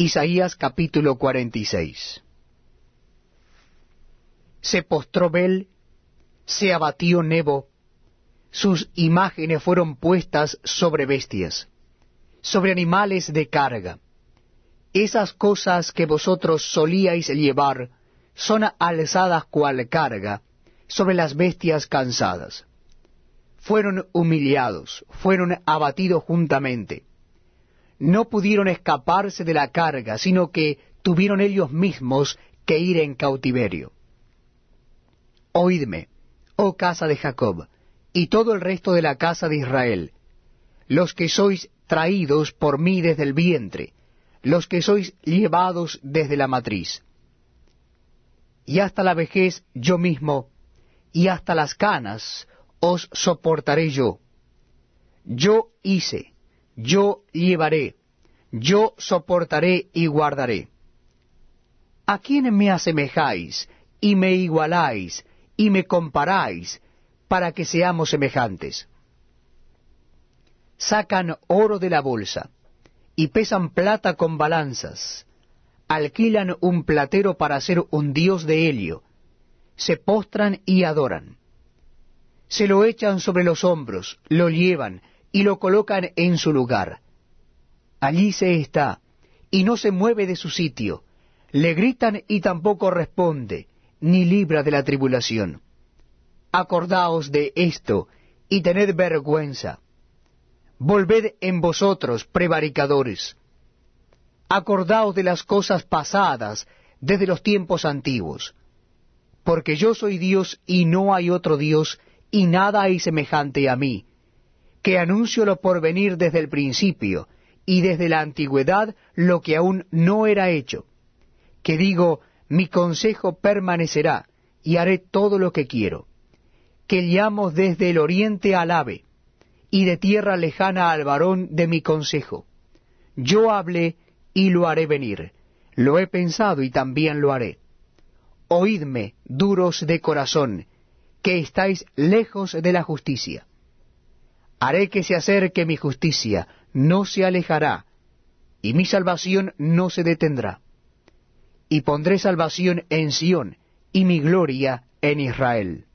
Isaías capítulo 46 Se postró Bel, se abatió Nebo, sus imágenes fueron puestas sobre bestias, sobre animales de carga. Esas cosas que vosotros solíais llevar son alzadas cual carga sobre las bestias cansadas. Fueron humillados, fueron abatidos juntamente. No pudieron escaparse de la carga, sino que tuvieron ellos mismos que ir en cautiverio. Oídme, oh casa de Jacob, y todo el resto de la casa de Israel, los que sois traídos por mí desde el vientre, los que sois llevados desde la matriz. Y hasta la vejez yo mismo, y hasta las canas os soportaré yo. Yo hice, yo llevaré, yo soportaré y guardaré. ¿A quién me asemejáis y me igualáis y me comparáis para que seamos semejantes? Sacan oro de la bolsa y pesan plata con balanzas, alquilan un platero para hacer un dios de helio, se postran y adoran. Se lo echan sobre los hombros, lo llevan y lo colocan en su lugar. Allí se está, y no se mueve de su sitio. Le gritan y tampoco responde, ni libra de la tribulación. Acordaos de esto, y tened vergüenza Volved en vosotros, prevaricadores. Acordaos de las cosas pasadas desde los tiempos antiguos. Porque yo soy Dios y no hay otro Dios, y nada hay semejante a mí, que anuncio lo por venir desde el principio, y desde la antigüedad lo que aún no era hecho, que digo, mi consejo permanecerá, y haré todo lo que quiero, que llamo desde el oriente al ave, y de tierra lejana al varón de mi consejo. Yo hablé y lo haré venir. Lo he pensado y también lo haré. Oídme, duros de corazón, que estáis lejos de la justicia. Haré que se acerque mi justicia, no se alejará, y mi salvación no se detendrá. Y pondré salvación en Sión, y mi gloria en Israel.